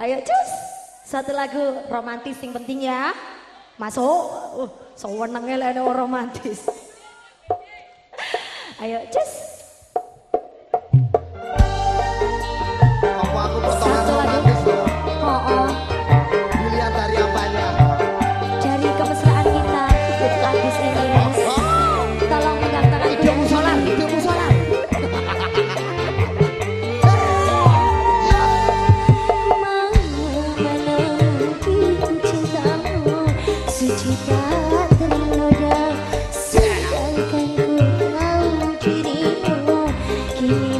Ayo cus. Satu lagu romantis yang penting ya. Masuk. Uh, sewenangnya so lah romantis. Ayo cus. you.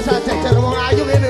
Asante, Asante, Asante,